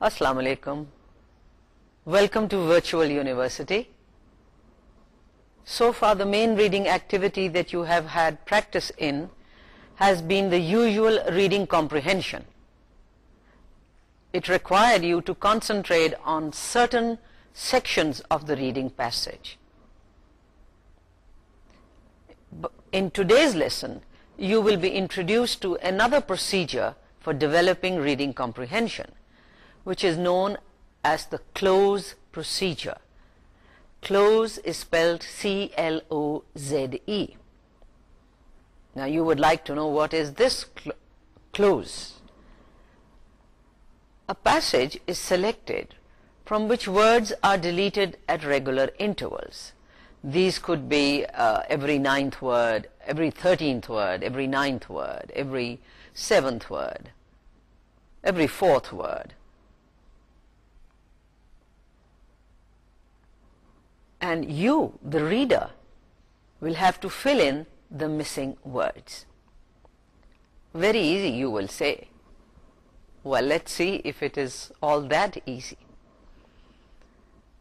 السلام علیکم welcome to virtual university so for the main reading activity that you have had practice in has been the usual reading comprehension it require you to concentrate on certain sections of the reading passage in today's lesson you will be introduced to another procedure for developing reading comprehension which is known as the cloze procedure. Cloze is spelled C-L-O-Z-E. Now you would like to know what is this cloze. A passage is selected from which words are deleted at regular intervals. These could be uh, every ninth word, every thirteenth word, every ninth word, every seventh word, every fourth word. and you, the reader, will have to fill in the missing words. Very easy, you will say. Well, let's see if it is all that easy.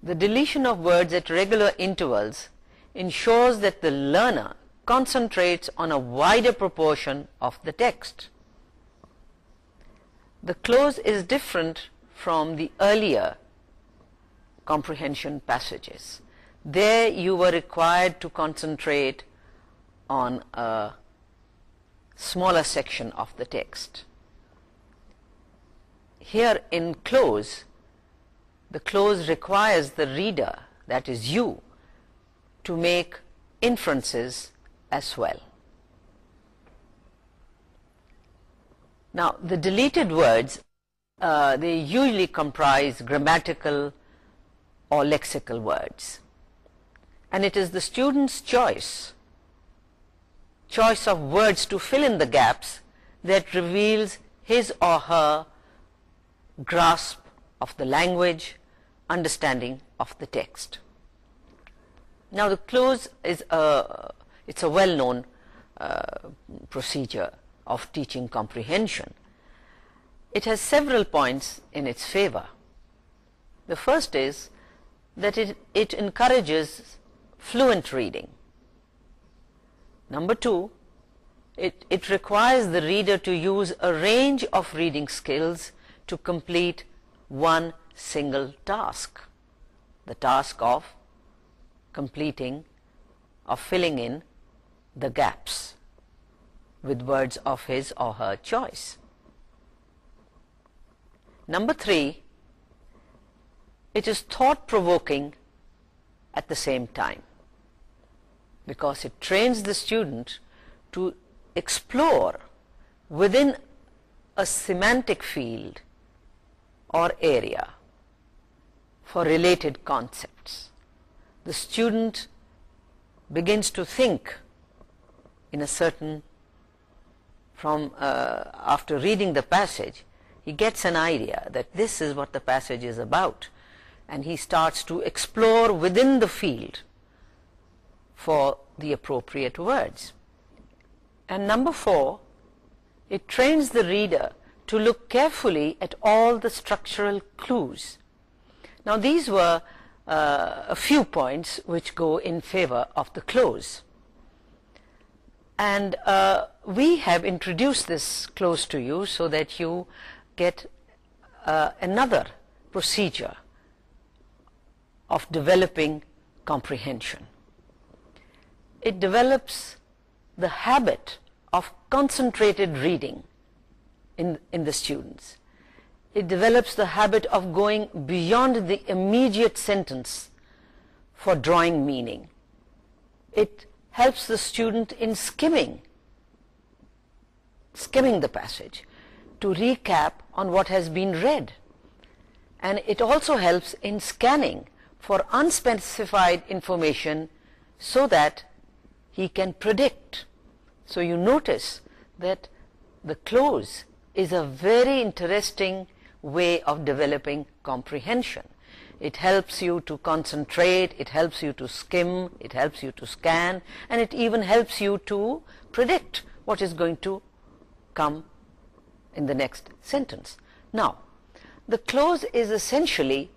The deletion of words at regular intervals ensures that the learner concentrates on a wider proportion of the text. The cloze is different from the earlier comprehension passages there you were required to concentrate on a smaller section of the text. Here in cloze, the cloze requires the reader, that is you, to make inferences as well. Now, the deleted words—they uh, usually comprise grammatical or lexical words. And it is the student's choice choice of words to fill in the gaps that reveals his or her grasp of the language understanding of the text now the cloze is it's a well known procedure of teaching comprehension it has several points in its favour the first is that it encourages fluent reading. Number two, it, it requires the reader to use a range of reading skills to complete one single task. The task of completing, of filling in the gaps with words of his or her choice. Number three, it is thought-provoking at the same time because it trains the student to explore within a semantic field or area for related concepts. The student begins to think in a certain from uh, after reading the passage he gets an idea that this is what the passage is about and he starts to explore within the field for the appropriate words. And number four, it trains the reader to look carefully at all the structural clues. Now these were uh, a few points which go in favor of the cloze. And uh, we have introduced this cloze to you so that you get uh, another procedure of developing comprehension it develops the habit of concentrated reading in, in the students. It develops the habit of going beyond the immediate sentence for drawing meaning. It helps the student in skimming, skimming the passage to recap on what has been read. And it also helps in scanning for unspecified information so that he can predict. So you notice that the cloze is a very interesting way of developing comprehension. It helps you to concentrate, it helps you to skim, it helps you to scan, and it even helps you to predict what is going to come in the next sentence. Now, the cloze is essentially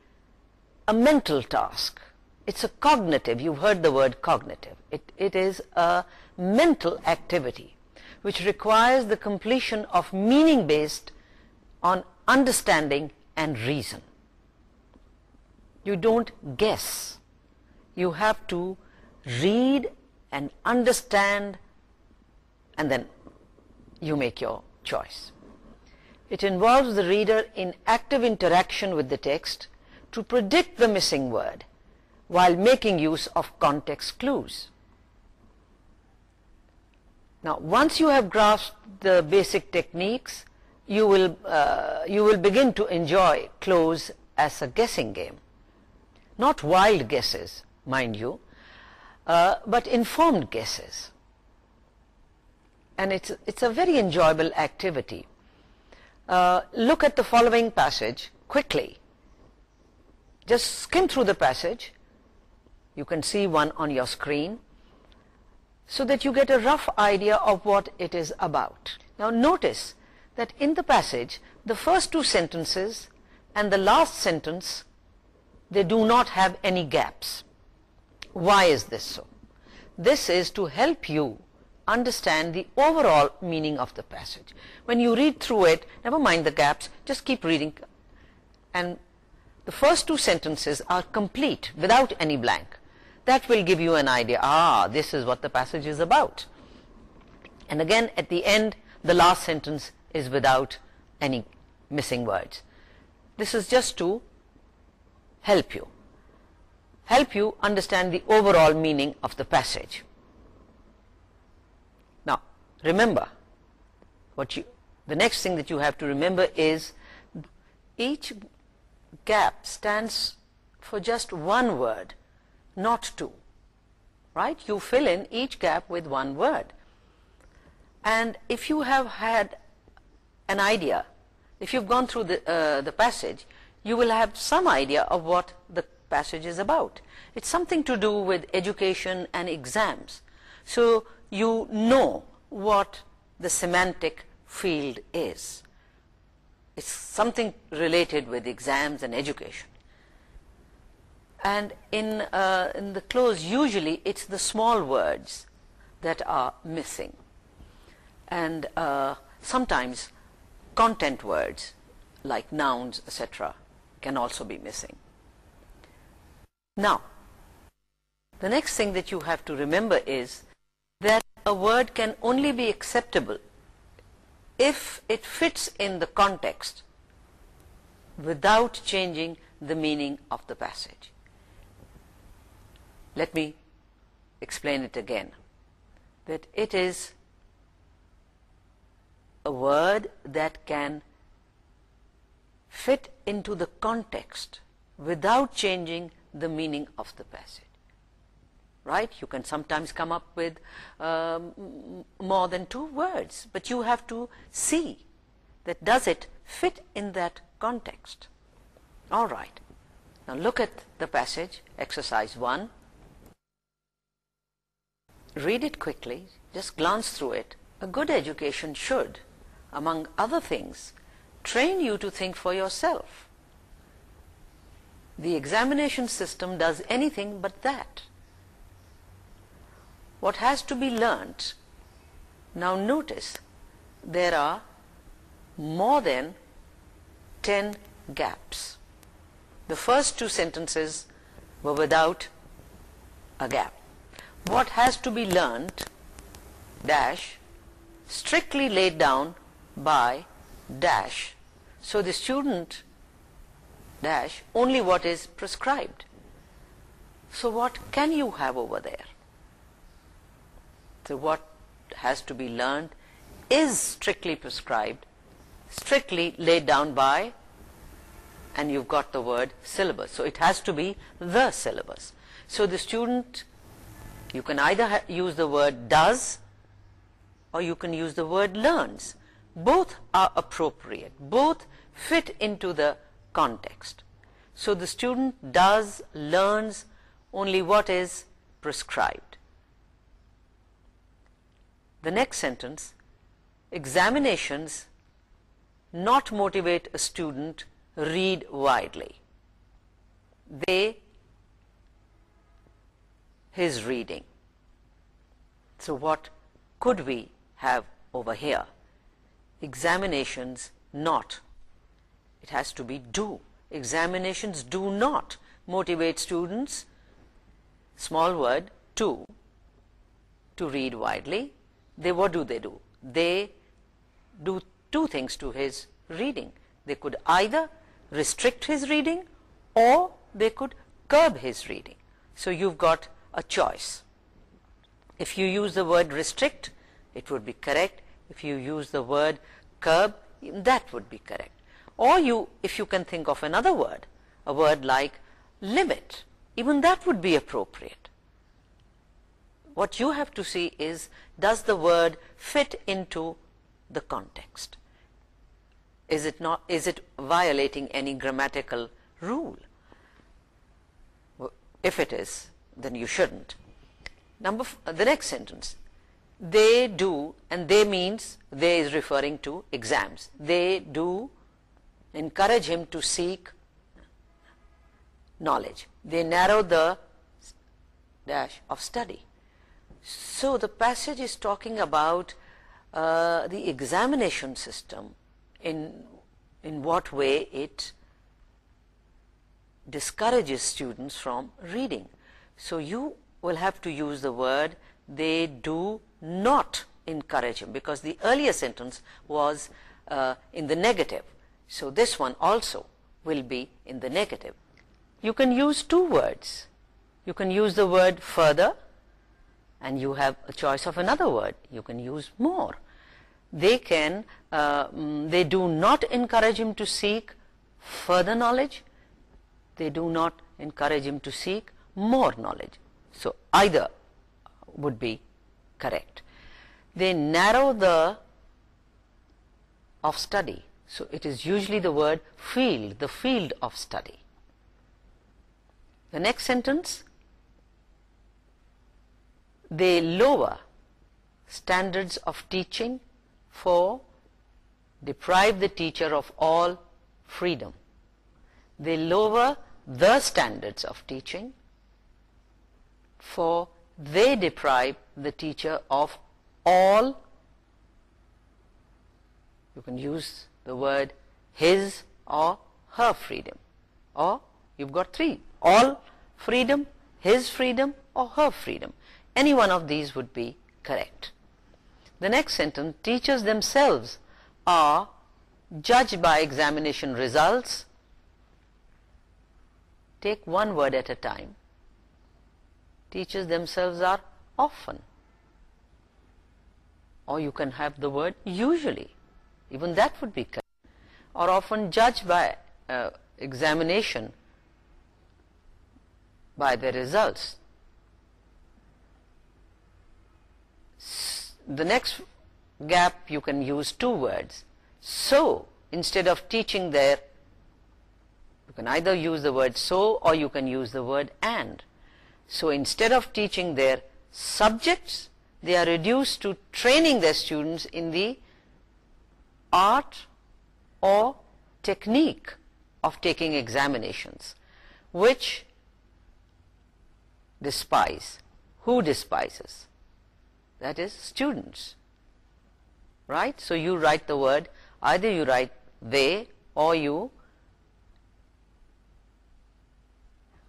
a mental task. It's a cognitive, you've heard the word cognitive it is a mental activity which requires the completion of meaning based on understanding and reason. You don't guess. You have to read and understand and then you make your choice. It involves the reader in active interaction with the text to predict the missing word while making use of context clues. Now, once you have grasped the basic techniques, you will, uh, you will begin to enjoy cloze as a guessing game. Not wild guesses, mind you, uh, but informed guesses. And it's, it's a very enjoyable activity. Uh, look at the following passage quickly. Just skim through the passage. You can see one on your screen so that you get a rough idea of what it is about. Now notice that in the passage, the first two sentences and the last sentence, they do not have any gaps. Why is this so? This is to help you understand the overall meaning of the passage. When you read through it, never mind the gaps, just keep reading. And the first two sentences are complete without any blank that will give you an idea. Ah this is what the passage is about. And again at the end the last sentence is without any missing words. This is just to help you. Help you understand the overall meaning of the passage. Now remember what you the next thing that you have to remember is each gap stands for just one word not to. Right? You fill in each gap with one word. And if you have had an idea, if you've gone through the, uh, the passage, you will have some idea of what the passage is about. It's something to do with education and exams. So you know what the semantic field is. It's something related with exams and education and in uh, in the cloze usually it's the small words that are missing. And uh, sometimes content words like nouns etc can also be missing. Now the next thing that you have to remember is that a word can only be acceptable if it fits in the context without changing the meaning of the passage let me explain it again. That it is a word that can fit into the context without changing the meaning of the passage. Right? You can sometimes come up with um, more than two words but you have to see that does it fit in that context. All right. Now look at the passage exercise one read it quickly, just glance through it. A good education should, among other things, train you to think for yourself. The examination system does anything but that. What has to be learnt, now notice, there are more than ten gaps. The first two sentences were without a gap what has to be learnt dash strictly laid down by dash. So the student dash only what is prescribed. So what can you have over there? So what has to be learnt is strictly prescribed strictly laid down by and you've got the word syllabus. So it has to be the syllabus. So the student you can either use the word does or you can use the word learns. Both are appropriate. Both fit into the context. So the student does learns only what is prescribed. The next sentence examinations not motivate a student read widely. They his reading. So what could we have over here? Examinations not. It has to be do. Examinations do not motivate students, small word, to, to read widely. They, what do they do? They do two things to his reading. They could either restrict his reading or they could curb his reading. So you've got a choice. If you use the word restrict, it would be correct. If you use the word curb, that would be correct. Or you, if you can think of another word, a word like limit, even that would be appropriate. What you have to see is, does the word fit into the context? Is it, not, is it violating any grammatical rule? If it is, then you shouldn't. Number the next sentence, they do, and they means they is referring to exams. They do encourage him to seek knowledge. They narrow the dash of study. So the passage is talking about uh, the examination system in, in what way it discourages students from reading. So you will have to use the word they do not encourage because the earlier sentence was in the negative so this one also will be in the negative you can use two words you can use the word further and you have a choice of another word you can use more they can they do not encourage him to seek further knowledge they do not encourage him to seek more knowledge. So either would be correct. They narrow the of study. So it is usually the word field, the field of study. The next sentence, they lower standards of teaching for deprive the teacher of all freedom. They lower the standards of teaching for they deprive the teacher of all you can use the word his or her freedom. Or you've got three all freedom his freedom or her freedom. Any one of these would be correct. The next sentence teachers themselves are judged by examination results. Take one word at a time teachers themselves are often. Or you can have the word usually. Even that would be or often judged by uh, examination by the results. The next gap you can use two words. So instead of teaching there you can either use the word so or you can use the word and. So instead of teaching their subjects they are reduced to training the students in the art or technique of taking examinations which despise who despise that is students right so you write the word I there you write they or you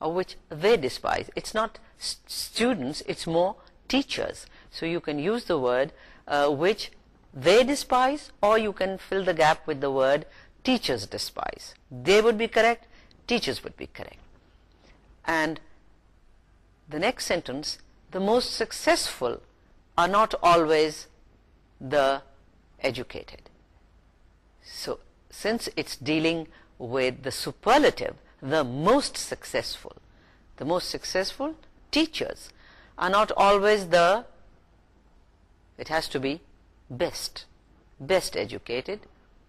or which they despise. It's not students, it's more teachers. So you can use the word uh, which they despise or you can fill the gap with the word teachers despise. They would be correct, teachers would be correct. And the next sentence, the most successful are not always the educated. So since it's dealing with the superlative, the most successful. The most successful teachers are not always the it has to be best best educated.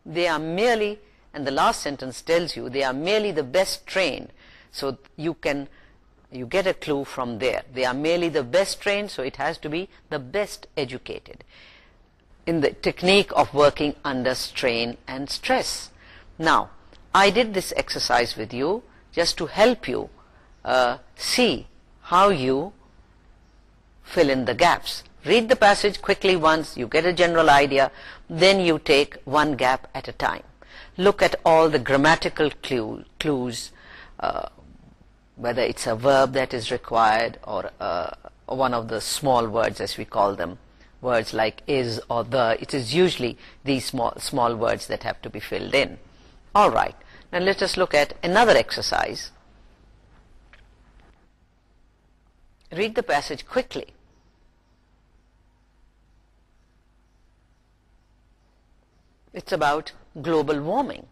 They are merely and the last sentence tells you they are merely the best trained. So you can you get a clue from there. They are merely the best trained so it has to be the best educated. In the technique of working under strain and stress. Now I did this exercise with you just to help you see how you fill in the gaps read the piece quickly once you get a general idea then you take one gap at a time look at all the grammatical cloze whether it's a verb that is required or one of the small word as we call them word like is or the it is usually the small word that have to be filled in all right, now let us look at another exercise. Read the passage quickly. It's about global warming,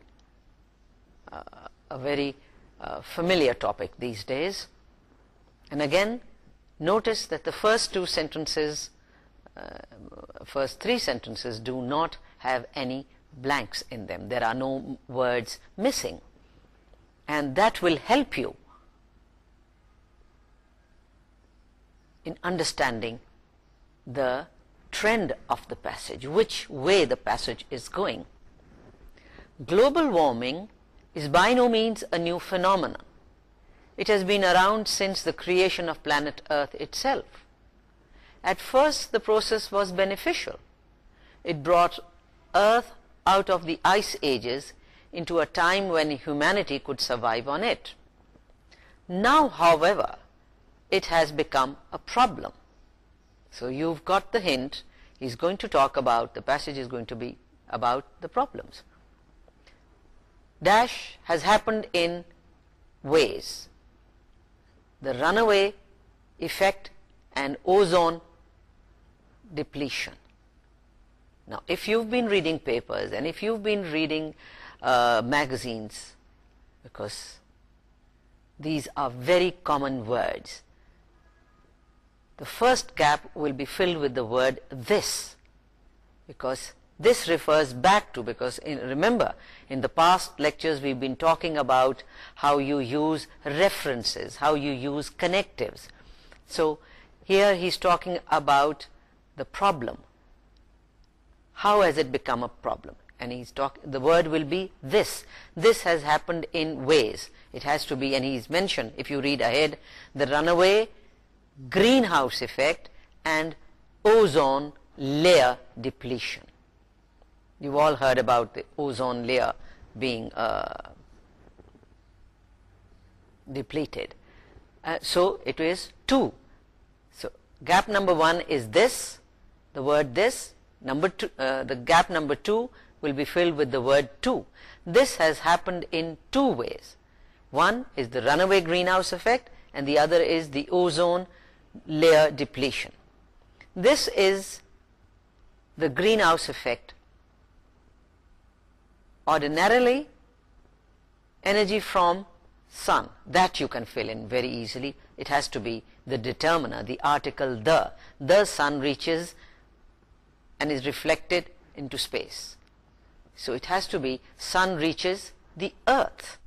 uh, a very uh, familiar topic these days. And again, notice that the first two sentences, uh, first three sentences do not have any blanks in them. There are no words missing. And that will help you in understanding the trend of the passage which way the passage is going. Global warming is by no means a new phenomenon. It has been around since the creation of planet earth itself. At first the process was beneficial. It brought earth out of the ice ages into a time when humanity could survive on it. Now, however, it has become a problem. So, you've got the hint, he's going to talk about, the passage is going to be about the problems. Dash has happened in ways. The runaway effect and ozone depletion. Now, if you've been reading papers and if you've been reading uh, magazines, because these are very common words, the first gap will be filled with the word this, because this refers back to, because remember, in the past lectures we've been talking about how you use references, how you use connectives. So, here he's talking about the problem how has it become a problem? And he's talk the word will be this. This has happened in ways. It has to be and he's mentioned if you read ahead the runaway greenhouse effect and ozone layer depletion. You've all heard about the ozone layer being uh, depleted. Uh, so it is two. So gap number one is this the word this number two, uh, the gap number 2 will be filled with the word 2. This has happened in two ways. One is the runaway greenhouse effect and the other is the ozone layer depletion. This is the greenhouse effect. Ordinarily, energy from sun, that you can fill in very easily. It has to be the determiner, the article, the. The sun reaches and is reflected into space. So it has to be sun reaches the earth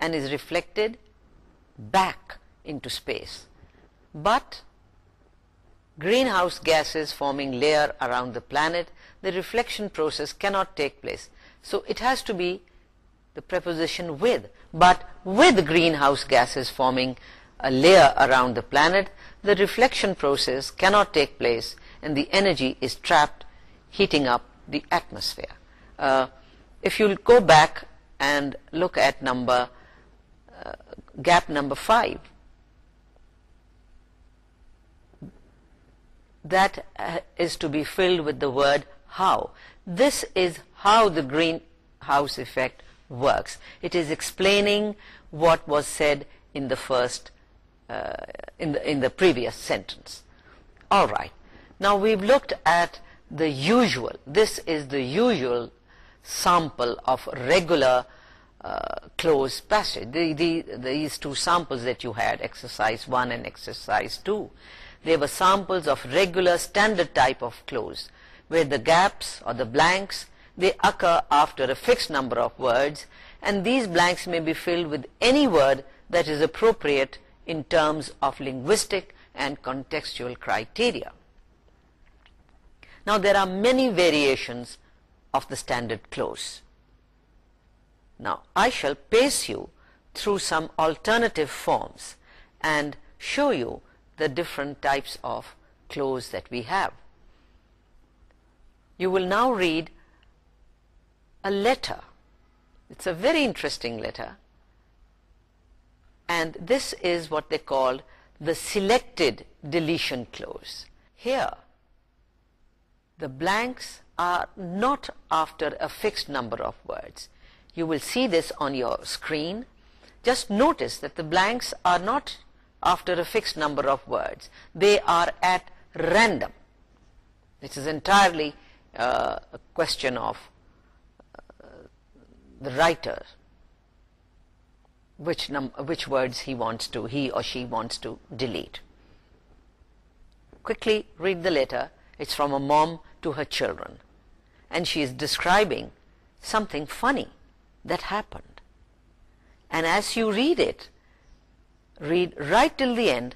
and is reflected back into space. But greenhouse gases forming layer around the planet, the reflection process cannot take place. So it has to be the preposition with, but with greenhouse gases forming a layer around the planet, the reflection process cannot take place and the energy is trapped heating up the atmosphere. Uh, if you go back and look at number uh, gap number 5, that uh, is to be filled with the word how. This is how the greenhouse effect works. It is explaining what was said in the first in the in the previous sentence. All right. Now we've looked at the usual. This is the usual sample of regular uh, closed passage. These two samples that you had exercise 1 and exercise 2 they were samples of regular standard type of cloze where the gaps or the blanks they occur after a fixed number of words and these blanks may be filled with any word that is appropriate in terms of linguistic and contextual criteria. Now there are many variations of the standard cloze. Now I shall pace you through some alternative forms and show you the different types of cloze that we have. You will now read a letter. It's a very interesting letter. And this is what they call the selected deletion cloze. Here, the blanks are not after a fixed number of words. You will see this on your screen. Just notice that the blanks are not after a fixed number of words. They are at random. This is entirely uh, a question of uh, the writer, which words he wants to, he or she wants to delete. Quickly read the letter it's from a mom to her children. And she is describing something funny that happened. And as you read it, read right till the end,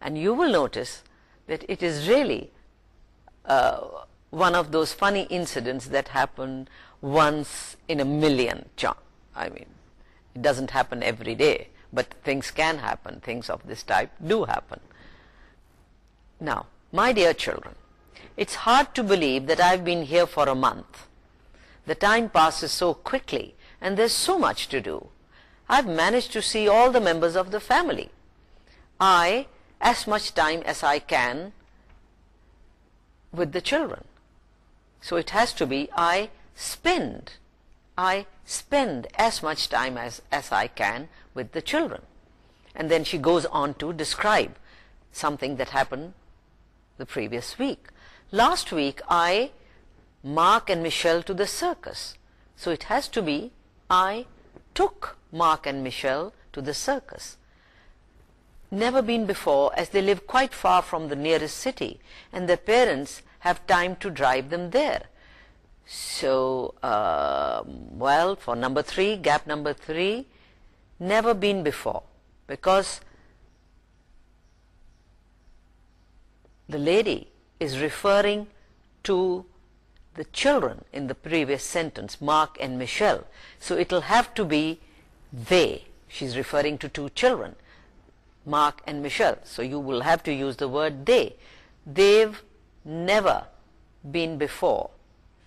and you will notice that it is really uh, one of those funny incidents that happen once in a million. I mean, it doesn't happen every day, but things can happen. Things of this type do happen. Now, my dear children, it's hard to believe that I've been here for a month. The time passes so quickly and there's so much to do. I've managed to see all the members of the family. I, as much time as I can with the children. So it has to be I spend. I spend as much time as, as I can with the children. And then she goes on to describe something that happened the previous week last week I, Mark and Michelle to the circus. So it has to be, I took Mark and Michelle to the circus. Never been before as they live quite far from the nearest city and their parents have time to drive them there. So, um, well, for number three, gap number three, never been before because the lady is referring to the children in the previous sentence, Mark and Michelle. So it will have to be they. She's referring to two children, Mark and Michelle. So you will have to use the word they. They've never been before.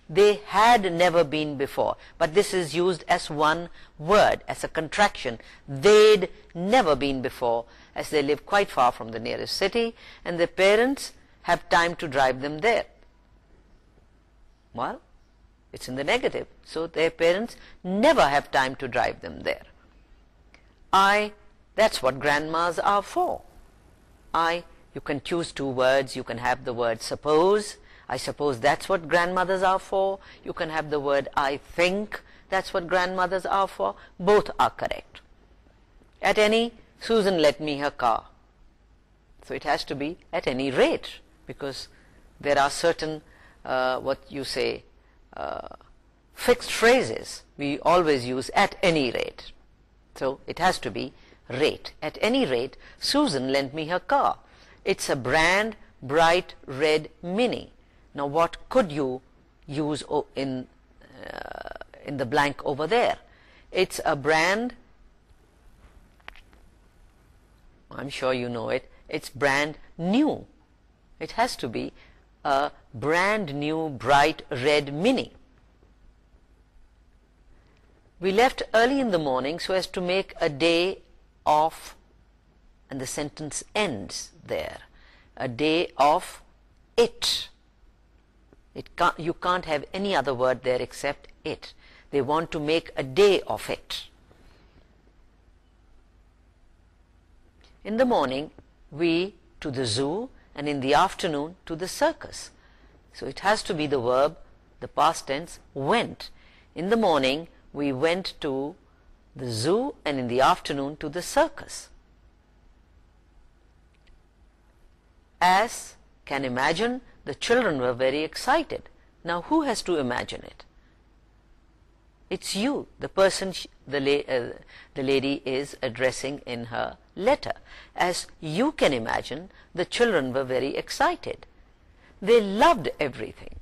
They had never been before. But this is used as one word, as a contraction. They'd never been before, as they live quite far from the nearest city. And their parents have time to drive them there. Well, it's in the negative. So their parents never have time to drive them there. I, that's what grandmas are for. I, you can choose two words, you can have the word suppose, I suppose that's what grandmothers are for, you can have the word I think, that's what grandmothers are for, both are correct. At any, Susan let me her car. So it has to be at any rate because there are certain uh, what you say uh, fixed phrases we always use at any rate. So it has to be rate. At any rate Susan lent me her car. It's a brand bright red mini. Now what could you use in uh, in the blank over there? It's a brand I'm sure you know it it's brand new it has to be a brand new bright red mini. We left early in the morning so as to make a day off and the sentence ends there a day of it. It you can't have any other word there except it. They want to make a day of it. In the morning we to the zoo and in the afternoon to the circus. So it has to be the verb, the past tense, went. In the morning, we went to the zoo and in the afternoon to the circus. As can imagine, the children were very excited. Now who has to imagine it? It's you, the person uh, the, lady is addressing in her letter. As you can imagine, the children were very excited. They loved everything.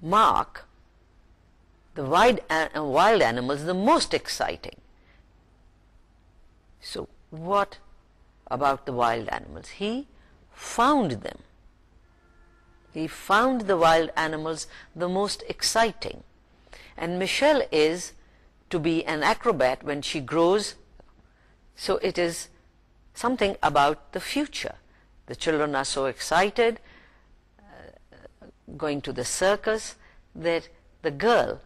Mark, the wild, uh, animals, wild the most exciting. So what about the wild animals? He found them. He found the wild animals the most exciting. And Michelle is to be an acrobat when she grows. So it is something about the future. The children are so excited, uh, going to the circus, that the girl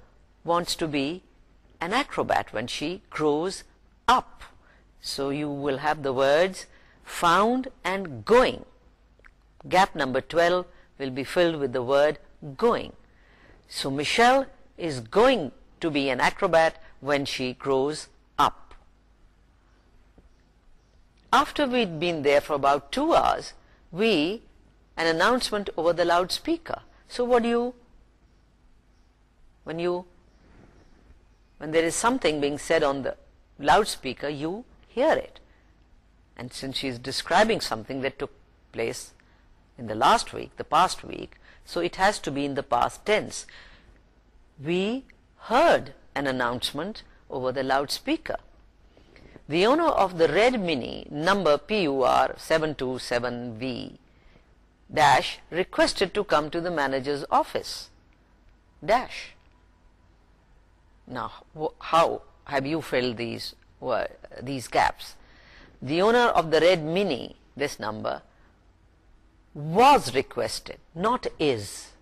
wants to be an acrobat when she grows up. So you will have the words found and going. Gap number 12 will be filled with the word going. So Michelle is going to be an acrobat when she grows up. After we'd been there for about two hours, we, an announcement over the loudspeaker. So what do you, when you, when there is something being said on the loudspeaker, you hear it. And since she is describing something that took place in the last week, the past week, so it has to be in the past tense. We heard an announcement over the loudspeaker. The owner of the red mini number PUR727V dash requested to come to the manager's office dash. Now how have you filled these, these gaps? The owner of the red mini, this number, was requested, not is.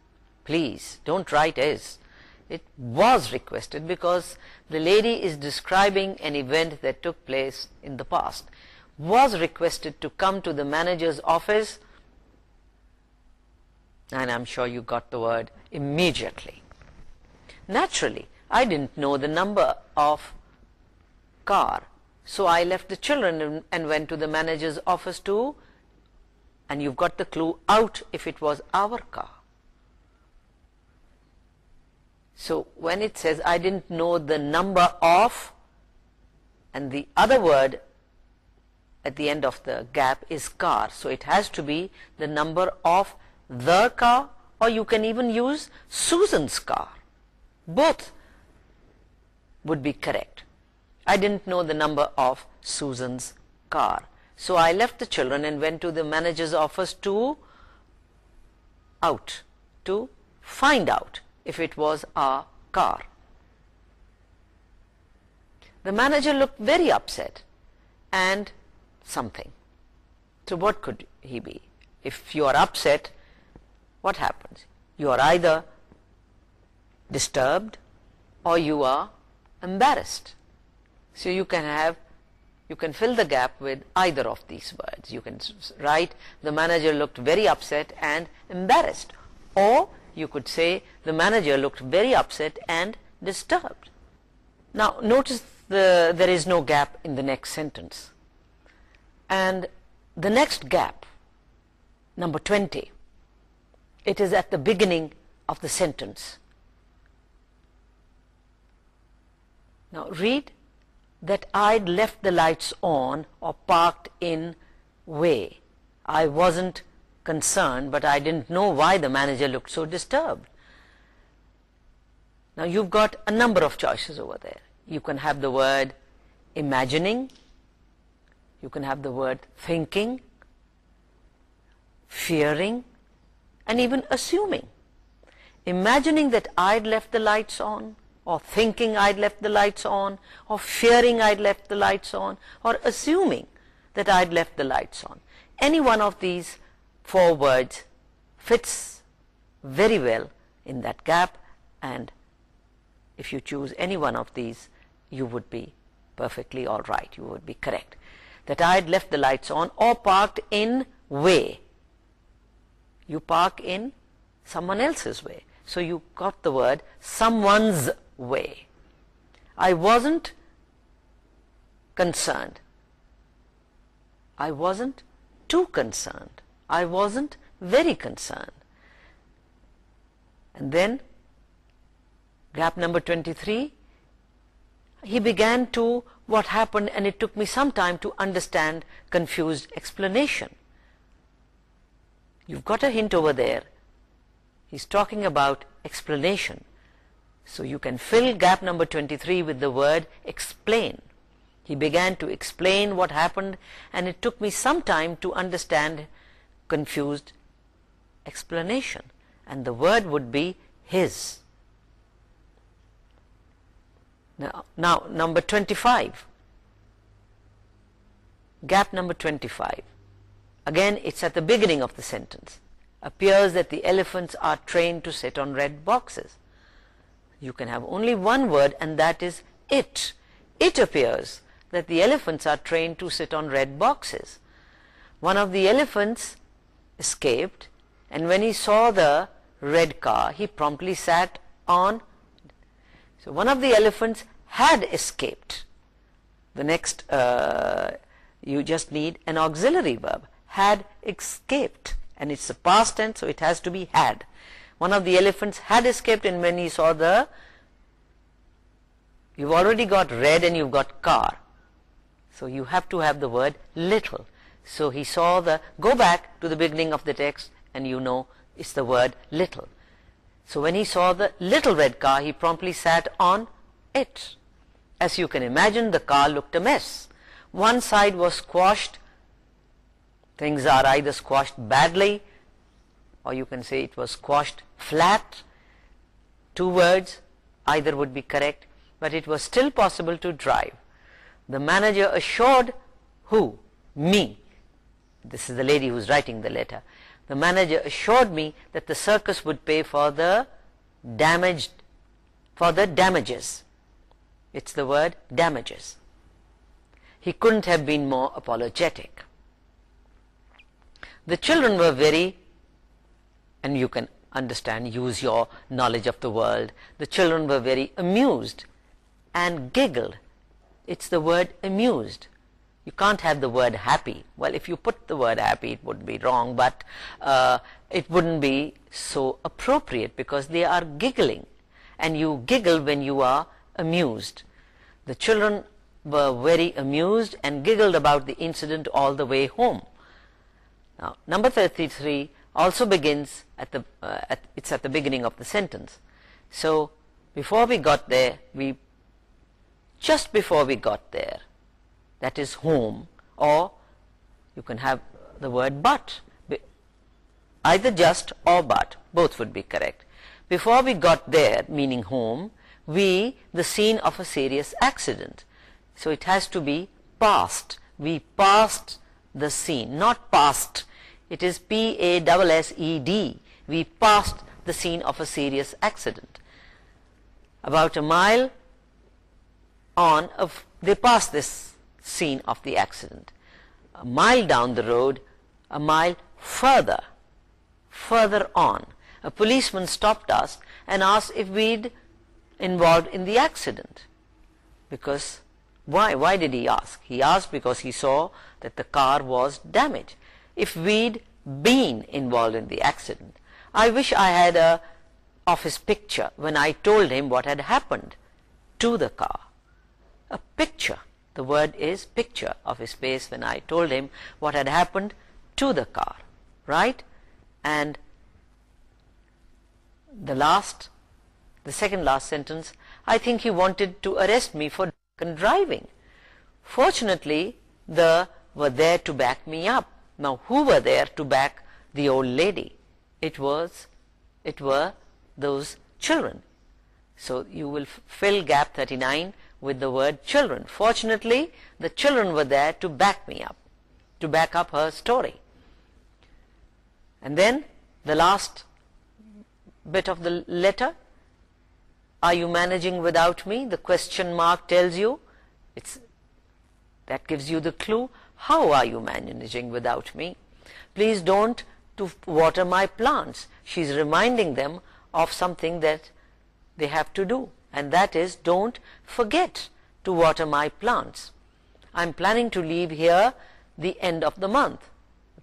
Please, don't write is it was requested because the lady is describing an event that took place in the past. Was requested to come to the manager's office. And I'm sure you got the word immediately. Naturally I didn't know the number of car. So I left the children and went to the manager's office too. And you've got the clue out if it was our car. So when it says, I didn't know the number of, and the other word at the end of the gap is car. So it has to be the number of the car, or you can even use Susan's car. Both would be correct. I didn't know the number of Susan's car. So I left the children and went to the manager's office to out, to find out if it was a car. The manager looked very upset and something. So what could he be? If you are upset, what happens? You are either disturbed or you are embarrassed. So you can have You can fill the gap with either of these words. You can write, the manager looked very upset and embarrassed. Or you could say the manager looked very upset and disturbed. Now notice the, there is no gap in the next sentence. And the next gap, number 20, it is at the beginning of the sentence. Now read that I'd left the lights on or parked in way. I wasn't concerned but I didn't know why the manager looked so disturbed. Now you've got a number of choices over there. You can have the word imagining. You can have the word thinking fearing and even assuming. Imagining that I'd left the lights on or thinking I'd left the lights on or fearing I'd left the lights on or assuming that I'd left the lights on. Any one of these forwards fits very well in that gap. And if you choose any one of these you would be perfectly all right. You would be correct. That I had left the lights on or parked in way. You park in someone else's way. So you got the word someone's way. I wasn't concerned. I wasn't too concerned. I wasn't very concerned. And then gap number 23, he began to what happened and it took me some time to understand confused explanation. You've got a hint over there. He's talking about explanation. So you can fill gap number 23 with the word explain. He began to explain what happened and it took me some time to understand confused explanation. And the word would be his. Now now number 25 gap number 25 again it's at the beginning of the sentence. Appears that the elephants are trained to sit on red boxes. You can have only one word and that is it. It appears that the elephants are trained to sit on red boxes. One of the elephants escaped and when he saw the red car he promptly sat on. So one of the elephants had escaped. The next uh, you just need an auxiliary verb. Had escaped and it's a past tense so it has to be had. One of the elephants had escaped and when he saw the you've already got red and you've got car. So you have to have the word little so he saw the go back to the beginning of the text and you know it's the word little. So when he saw the little red car he promptly sat on it. As you can imagine the car looked a mess. One side was squashed. Things are either squashed badly or you can say it was squashed flat. Two words either would be correct but it was still possible to drive. The manager assured who? Me this is the lady who's writing the letter. The manager assured me that the circus would pay for the damaged for the damages. It's the word damages. He couldn't have been more apologetic. The children were very and you can understand use your knowledge of the world. The children were very amused and giggled. It's the word amused. You can't have the word happy. Well, if you put the word happy, it would be wrong, but uh, it wouldn't be so appropriate because they are giggling. And you giggle when you are amused. The children were very amused and giggled about the incident all the way home. Now, number 33 also begins, at the uh, at, it's at the beginning of the sentence. So, before we got there, we just before we got there, that is home. Or you can have the word but. Either just or but. Both would be correct. Before we got there meaning home we the scene of a serious accident. So it has to be past. We passed the scene not past. It is P-A-double-S-E-D. we passed the scene of a serious accident. About a mile on of they passed this scene of the accident. A mile down the road, a mile further, further on, a policeman stopped us and asked if we'd involved in the accident. Because, why? Why did he ask? He asked because he saw that the car was damaged. If we'd been involved in the accident. I wish I had a office picture when I told him what had happened to the car. A picture the word is picture of his face when I told him what had happened to the car right? And the last the second last sentence I think he wanted to arrest me for driving. Fortunately the were there to back me up. Now who were there to back the old lady? It was it were those children. So you will fill gap 39 with the word children. Fortunately, the children were there to back me up, to back up her story. And then, the last bit of the letter, are you managing without me? The question mark tells you, it's that gives you the clue, how are you managing without me? Please don't to water my plants. She's reminding them of something that they have to do and that is don't forget to water my plants. I'm planning to leave here the end of the month.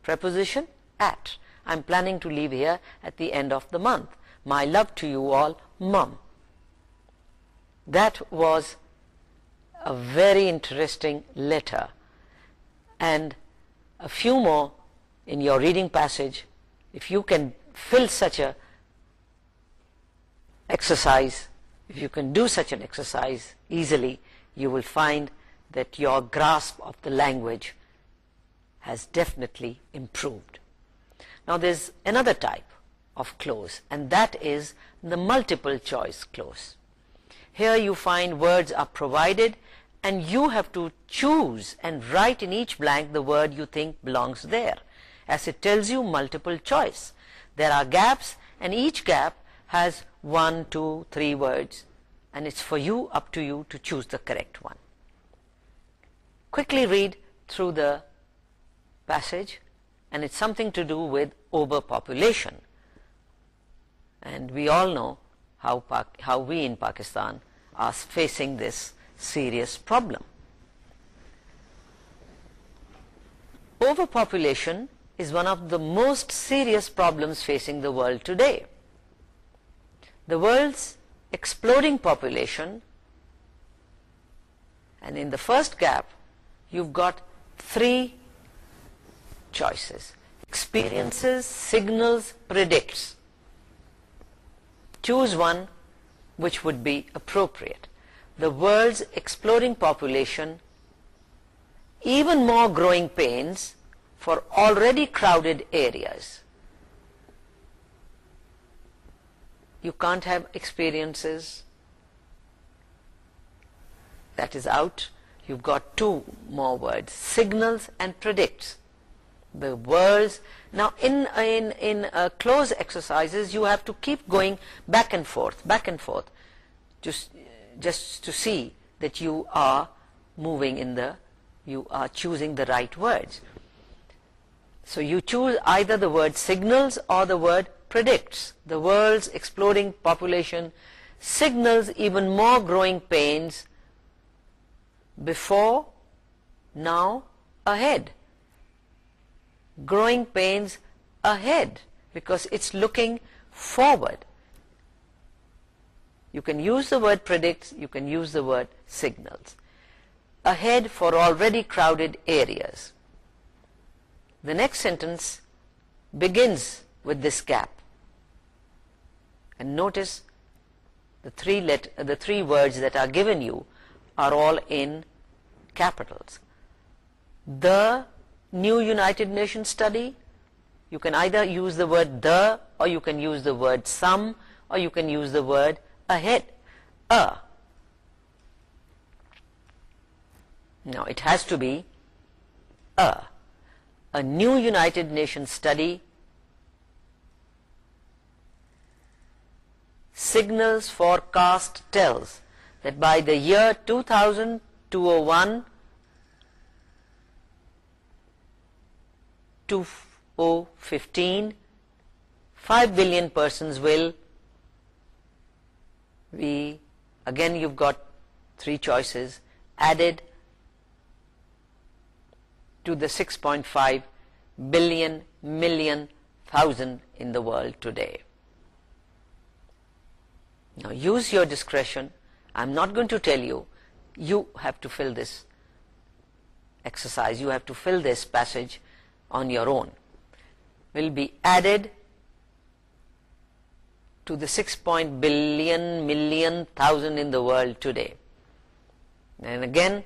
Preposition at. I'm planning to leave here at the end of the month. My love to you all mom that was a very interesting letter. And a few more in your reading passage if you can fill such a exercise if you can do such an exercise easily, you will find that your grasp of the language has definitely improved. Now there's another type of cloze and that is the multiple choice cloze. Here you find words are provided and you have to choose and write in each blank the word you think belongs there as it tells you multiple choice. There are gaps and each gap has one, two, three words and it's for you, up to you, to choose the correct one. Quickly read through the passage and it's something to do with overpopulation. And we all know how, how we in Pakistan are facing this serious problem. Overpopulation is one of the most serious problems facing the world today the world's exploding population and in the first gap you've got three choices. Experiences signals predicts. Choose one which would be appropriate. The world's exploding population even more growing pains for already crowded areas. You can't have experiences. That is out. You've got two more words: signals and predicts. the words now in in in uh, cloze exercises you have to keep going back and forth back and forth just just to see that you are moving in the you are choosing the right words so you choose either the word signals or the word predicts the world's exploding population signals even more growing pains before, now, ahead. Growing pains ahead because it's looking forward. You can use the word predicts, you can use the word signals. Ahead for already crowded areas. The next sentence begins with this gap. And notice the three let the three words that are given you are all in capitals. The new united nations study you can either use the word the or you can use the word some or you can use the word ahead a. Now it has to be a. A new united nations study signals forecast tells that by the year 2001 2015 five billion persons will be again you've got three choices added to the 6.5 billion million thousand in the world today. Now use your discretion. I'm not going to tell you. You have to fill this exercise. You have to fill this passage on your own. will be added to the six point billion million thousand million thousand in the world today. Then again,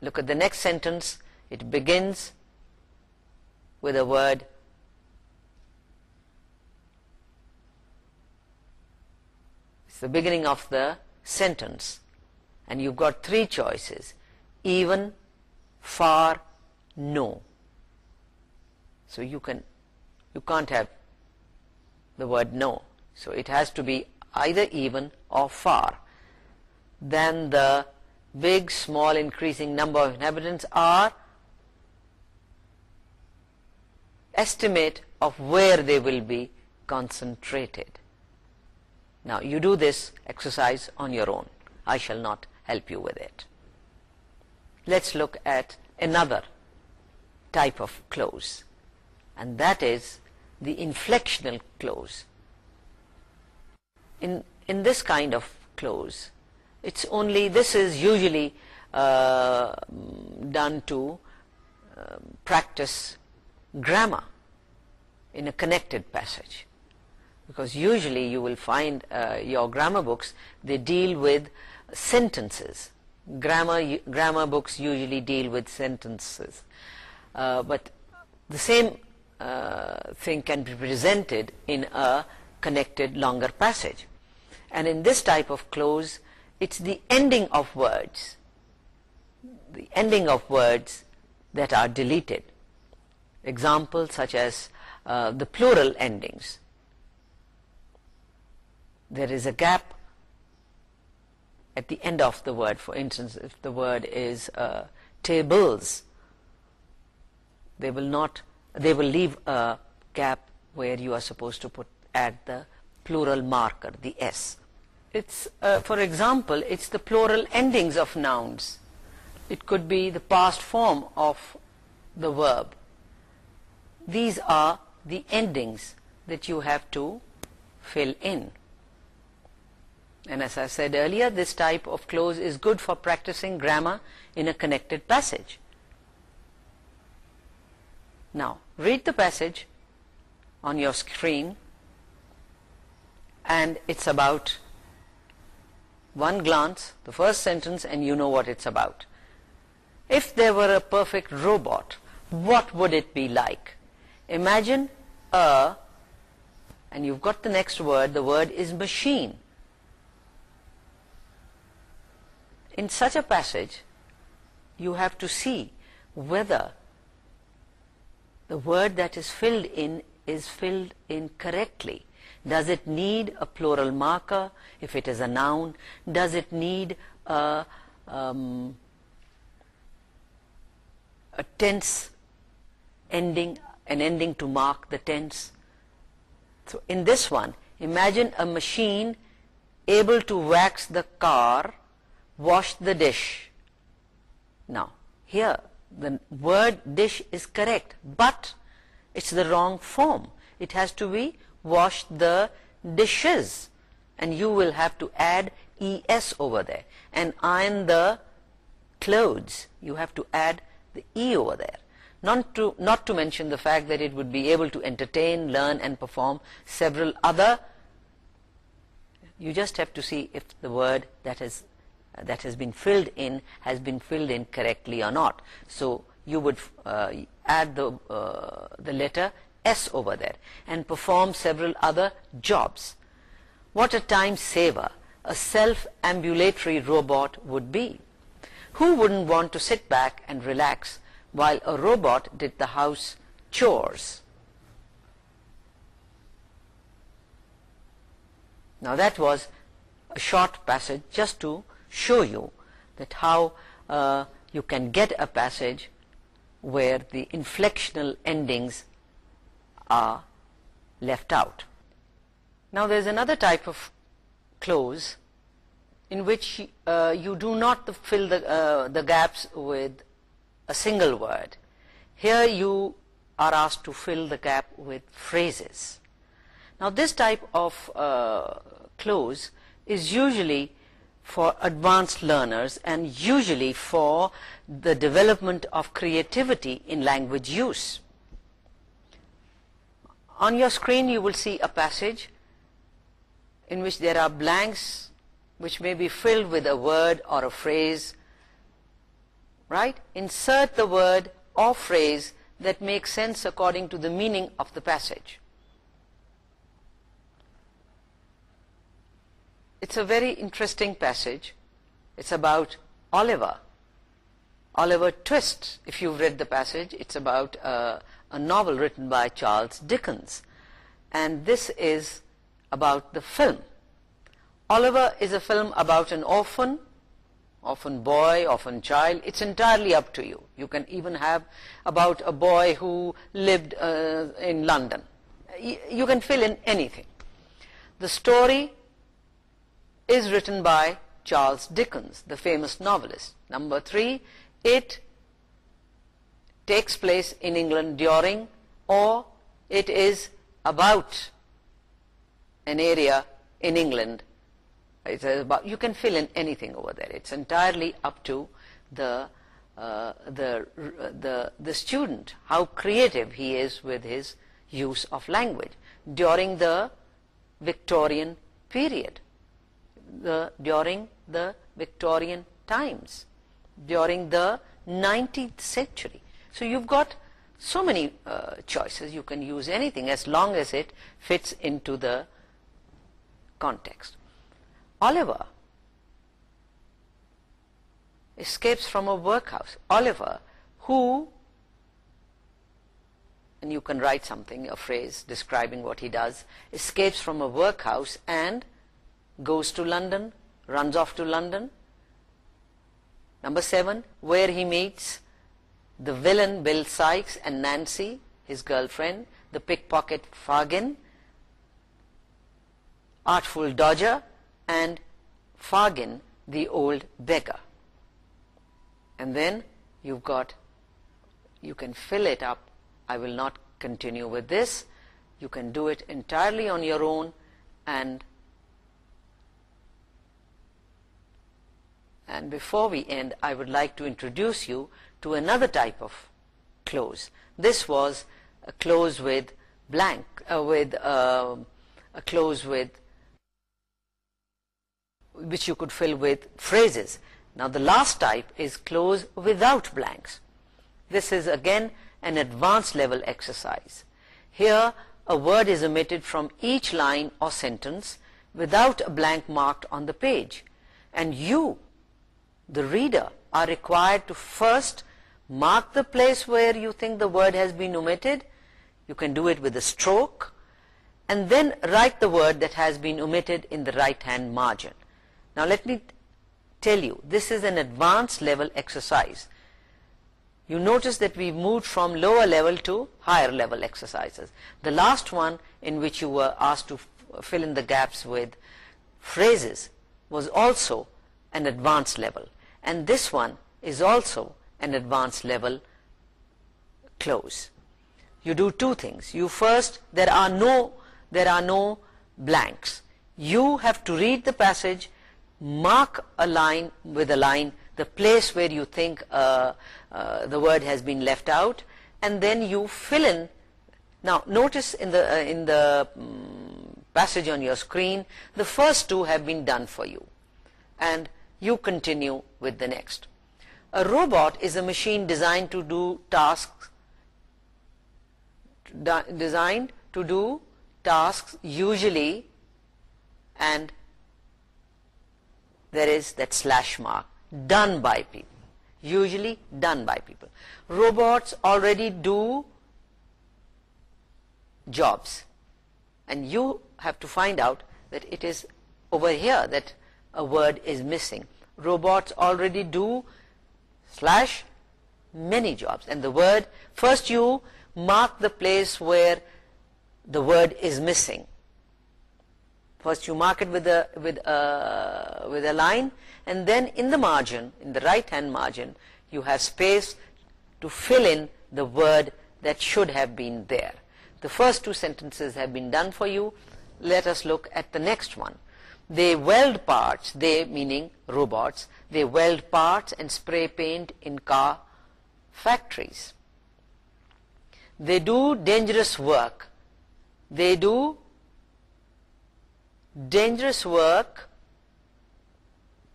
look at the next sentence. It begins with a word the beginning of the sentence. And you've got three choices. Even far no. So you can you can't have the word no. So it has to be either even or far. Then the big small increasing number of inhabitants are estimate of where they will be concentrated. Now you do this exercise on your own. I shall not help you with it. Let's look at another type of cloze and that is the inflectional cloze. In, in this kind of cloze it's only this is usually uh, done to uh, practice grammar in a connected passage because usually you will find uh, your grammar books they deal with sentences. Grammar grammar books usually deal with sentences. Uh, but the same uh, thing can be presented in a connected longer passage. And in this type of cloze it's the ending of words the ending of words that are deleted. Examples such as the plural endings there is a gap at the end of the word. For instance if the word is uh, tables they will not they will leave a gap where you are supposed to put at the plural marker the s. It's uh, for example it's the plural endings of nouns. It could be the past form of the verb. These are the endings that you have to fill in. And as I said earlier, this type of cloze is good for practicing grammar in a connected passage. Now, read the passage on your screen and it's about one glance, the first sentence, and you know what it's about. If there were a perfect robot, what would it be like? Imagine a, and you've got the next word, the word is machine. in such a passage you have to see whether the word that is filled in is filled in correctly. Does it need a plural marker if it is a noun? Does it need a um, tense ending an ending to mark the tense? So in this one imagine a machine able to wax the car Wash the dish. Now, here, the word dish is correct, but it's the wrong form. It has to be "wash the dishes, and you will have to add es over there. And iron the clothes, you have to add the e over there. Not to, not to mention the fact that it would be able to entertain, learn and perform several other. You just have to see if the word that is that has been filled in has been filled in correctly or not. So you would uh, add the, uh, the letter S over there and perform several other jobs. What a time saver a self-ambulatory robot would be. Who wouldn't want to sit back and relax while a robot did the house chores? Now that was a short passage just to show you that how uh, you can get a passage where the inflectional endings are left out. Now there's another type of cloze in which uh, you do not fill the, uh, the gaps with a single word. Here you are asked to fill the gap with phrases. Now this type of cloze is usually for advanced learners and usually for the development of creativity in language use. On your screen you will see a passage in which there are blanks which may be filled with a word or a phrase. Right? Insert the word or phrase that makes sense according to the meaning of the passage. it's a very interesting passage. It's about Oliver. Oliver Twist, if you've read the passage, it's about uh, a, novel written by Charles Dickens. And this is about the film. Oliver is a film about an orphan, orphan boy, orphan child. It's entirely up to you. You can even have about a boy who lived uh, in London. You can fill in anything. The story is written by Charles Dickens, the famous novelist. Number three, it takes place in England during or it is about an area in England. You can fill in anything over there. It's entirely up to the uh, the, the, the student, how creative he is with his use of language during the Victorian period during the Victorian times during the 19th century. So you've got so many uh, choices. You can use anything as long as it fits into the context. Oliver escapes from a workhouse. Oliver who and you can write something a phrase describing what he does escapes from a workhouse and goes to London, runs off to London. Number seven, where he meets the villain Bill Sikes and Nancy, his girlfriend, the pickpocket Fagin, artful dodger, and Fagin, the old beggar. And then you've got, you can fill it up. I will not continue with this. You can do it entirely on your own and. And before we end, I would like to introduce you to another type of cloze. This was a cloze with blank, uh, with um, a cloze with, which you could fill with phrases. Now the last type is cloze without blanks. This is again an advanced level exercise. Here a word is omitted from each line or sentence without a blank marked on the page. And you the reader are required to first mark the place where you think the word has been omitted. You can do it with a stroke. And then write the word that has been omitted in the right-hand margin. Now let me tell you, this is an advanced level exercise. You notice that we moved from lower level to higher level exercises. The last one in which you were asked to fill in the gaps with phrases was also an advanced level and this one is also an advanced level cloze. You do two things. You first there are no there are no blanks. You have to read the passage mark a line with a line the place where you think uh, uh, the word has been left out and then you fill in. Now notice in the uh, in the mm, passage on your screen the first two have been done for you. And you continue with the next. A robot is a machine designed to do tasks designed to do tasks usually and there is that slash mark done by people. Usually done by people. Robots already do jobs. And you have to find out that it is over here that a word is missing. Robots already do slash many jobs. And the word, first you mark the place where the word is missing. First you mark it with a, with, a, with a line and then in the margin, in the right hand margin, you have space to fill in the word that should have been there. The first two sentences have been done for you. Let us look at the next one they weld parts. They meaning robots they weld parts and spray paint in car factories. They do dangerous work. They do dangerous work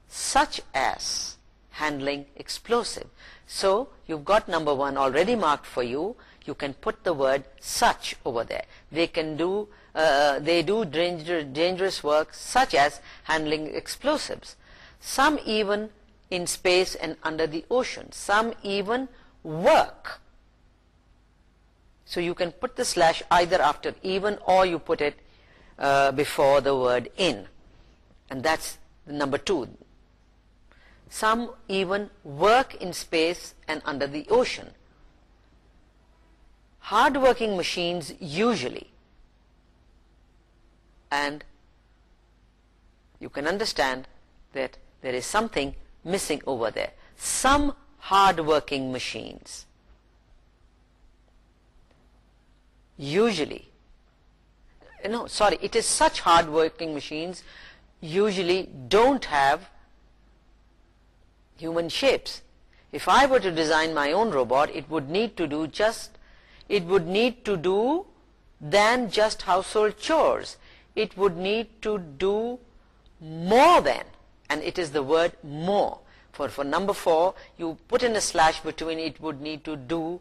such as handling explosive. So you've got number one already marked for you. You can put the word such over there. They can do uh, they do dangerous work such as handling explosives. Some even in space and under the ocean. Some even work. So you can put the slash either after even or you put it uh, before the word in. And that's number two. Some even work in space and under the ocean. Hard-working machines usually and you can understand that there is something missing over there. Some hard-working machines. Usually no sorry it is such hard working machines usually don't have human shapes. If i were to design my own robot it would need to do just it would need to do than just household chores it would need to do more than and it is the word more. For for number four you put in a slash between it would need to do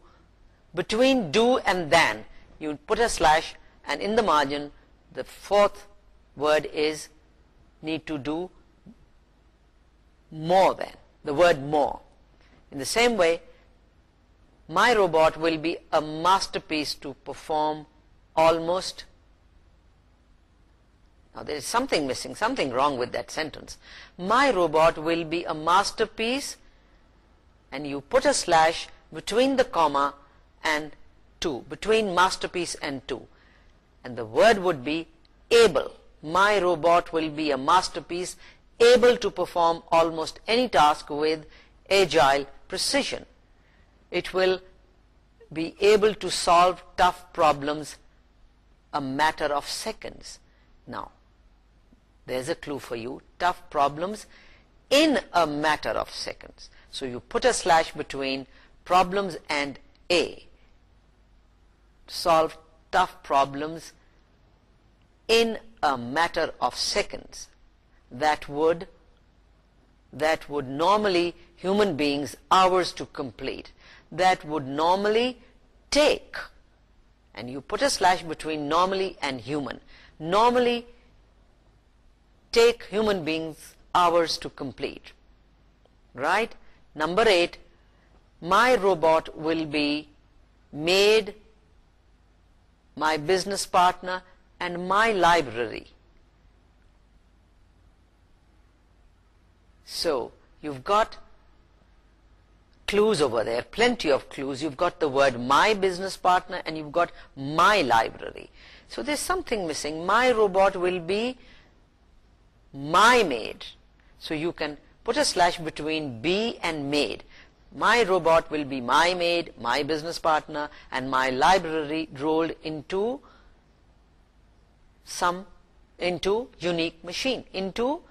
between do and then you put a slash and in the margin the fourth word is need to do more than the word more. In the same way my robot will be a masterpiece to perform almost there is something missing, something wrong with that sentence. My robot will be a masterpiece and you put a slash between the comma and 2, between masterpiece and 2. And the word would be able. My robot will be a masterpiece able to perform almost any task with agile precision. It will be able to solve tough problems a matter of seconds. Now, there is a clue for you. Tough problems in a matter of seconds. So you put a slash between problems and a. Solve tough problems in a matter of seconds. That would that would normally human beings hours to complete. That would normally take. And you put a slash between normally and human. Normally take human beings hours to complete. Right? Number eight, my robot will be made my business partner and my library. So, you've got clues over there, plenty of clues. You've got the word my business partner and you've got my library. So, there's something missing. My robot will be my maid. So you can put a slash between b and maid. My robot will be my maid my business partner and my library rolled into some into unique machine. Into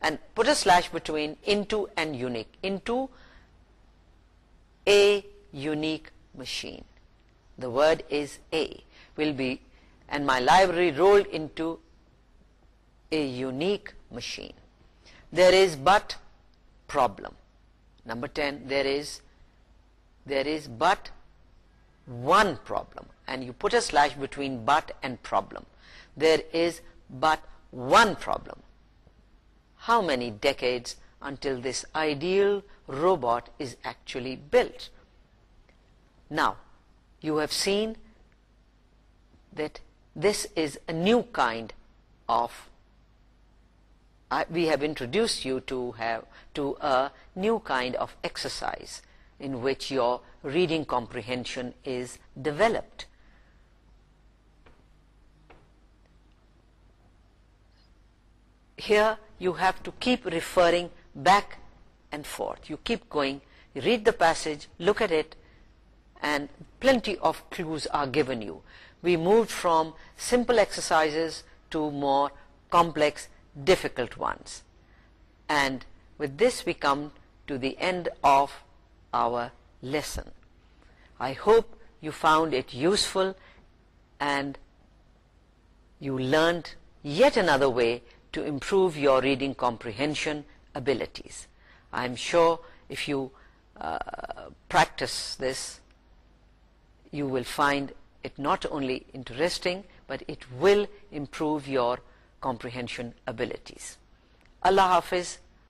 and put a slash between into and unique. Into a unique machine. The word is a. Will be and my library rolled into a unique machine. There is but problem. Number 10, there is, there is but one problem. And you put a slash between but and problem. There is but one problem. How many decades until this ideal robot is actually built? Now, you have seen that this is a new kind of we have introduced you to to a new kind of exercise in which your reading comprehension is developed. Here you have to keep referring back and forth. You keep going, read the passage, look at it, and plenty of clues are given you. We moved from simple exercises to more complex difficult ones. And with this we come to the end of our lesson. I hope you found it useful and you learned yet another way to improve your reading comprehension abilities. I am sure if you uh, practice this, you will find it not only interesting, but it will improve your. Comprehension abilities اللہ حافظ